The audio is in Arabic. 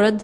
رد